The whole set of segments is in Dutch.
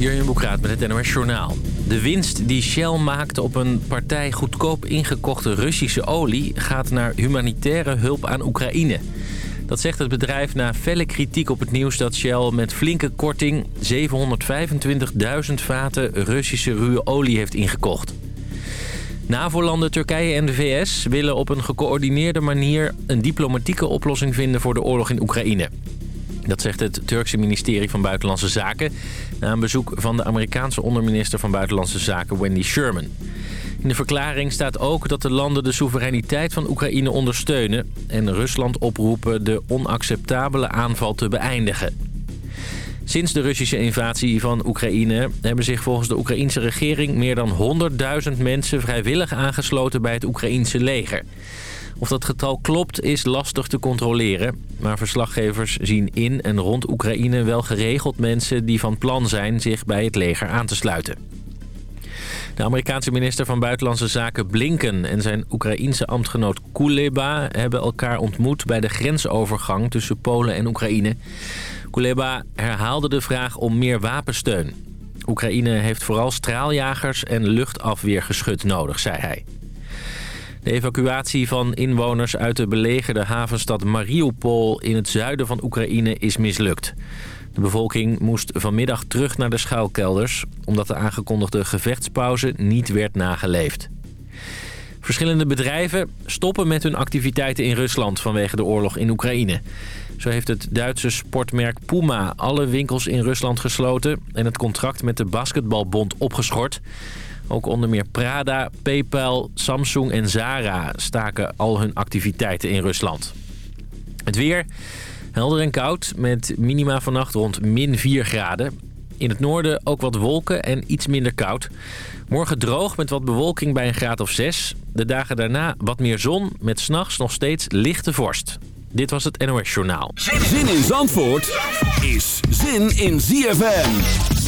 Jurjen Boekraat met het NOS Journaal. De winst die Shell maakte op een partij goedkoop ingekochte Russische olie... gaat naar humanitaire hulp aan Oekraïne. Dat zegt het bedrijf na felle kritiek op het nieuws dat Shell met flinke korting... 725.000 vaten Russische ruwe olie heeft ingekocht. NAVO-landen Turkije en de VS willen op een gecoördineerde manier... een diplomatieke oplossing vinden voor de oorlog in Oekraïne. Dat zegt het Turkse ministerie van Buitenlandse Zaken... na een bezoek van de Amerikaanse onderminister van Buitenlandse Zaken Wendy Sherman. In de verklaring staat ook dat de landen de soevereiniteit van Oekraïne ondersteunen... en Rusland oproepen de onacceptabele aanval te beëindigen. Sinds de Russische invasie van Oekraïne hebben zich volgens de Oekraïense regering... meer dan 100.000 mensen vrijwillig aangesloten bij het Oekraïense leger... Of dat getal klopt is lastig te controleren. Maar verslaggevers zien in en rond Oekraïne wel geregeld mensen die van plan zijn zich bij het leger aan te sluiten. De Amerikaanse minister van Buitenlandse Zaken Blinken en zijn Oekraïense ambtgenoot Kuleba hebben elkaar ontmoet bij de grensovergang tussen Polen en Oekraïne. Kuleba herhaalde de vraag om meer wapensteun. Oekraïne heeft vooral straaljagers en luchtafweergeschut nodig, zei hij. De evacuatie van inwoners uit de belegerde havenstad Mariupol in het zuiden van Oekraïne is mislukt. De bevolking moest vanmiddag terug naar de schuilkelders... omdat de aangekondigde gevechtspauze niet werd nageleefd. Verschillende bedrijven stoppen met hun activiteiten in Rusland vanwege de oorlog in Oekraïne. Zo heeft het Duitse sportmerk Puma alle winkels in Rusland gesloten... en het contract met de basketbalbond opgeschort. Ook onder meer Prada, PayPal, Samsung en Zara staken al hun activiteiten in Rusland. Het weer, helder en koud, met minima vannacht rond min 4 graden. In het noorden ook wat wolken en iets minder koud. Morgen droog met wat bewolking bij een graad of 6. De dagen daarna wat meer zon, met s'nachts nog steeds lichte vorst. Dit was het NOS Journaal. Zin in Zandvoort is zin in ZFM.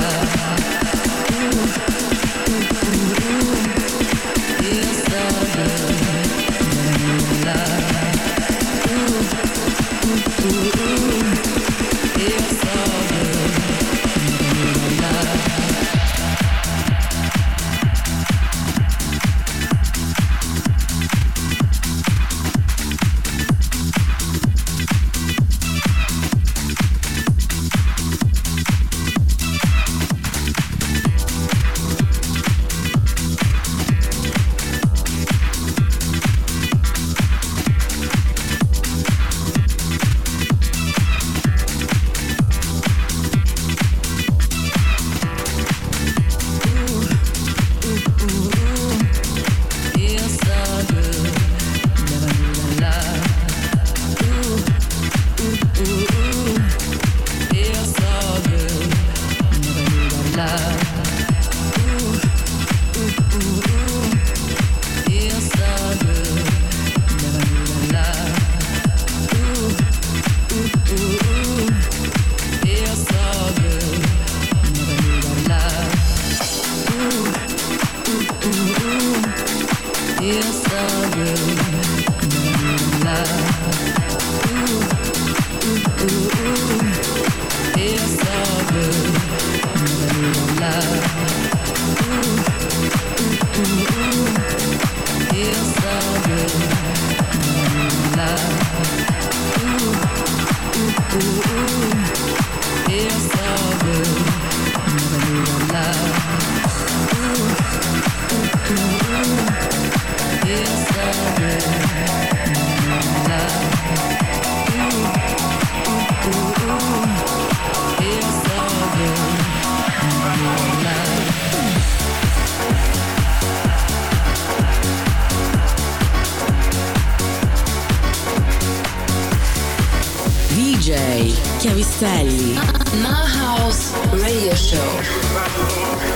love Chiavistelli. My house radio show.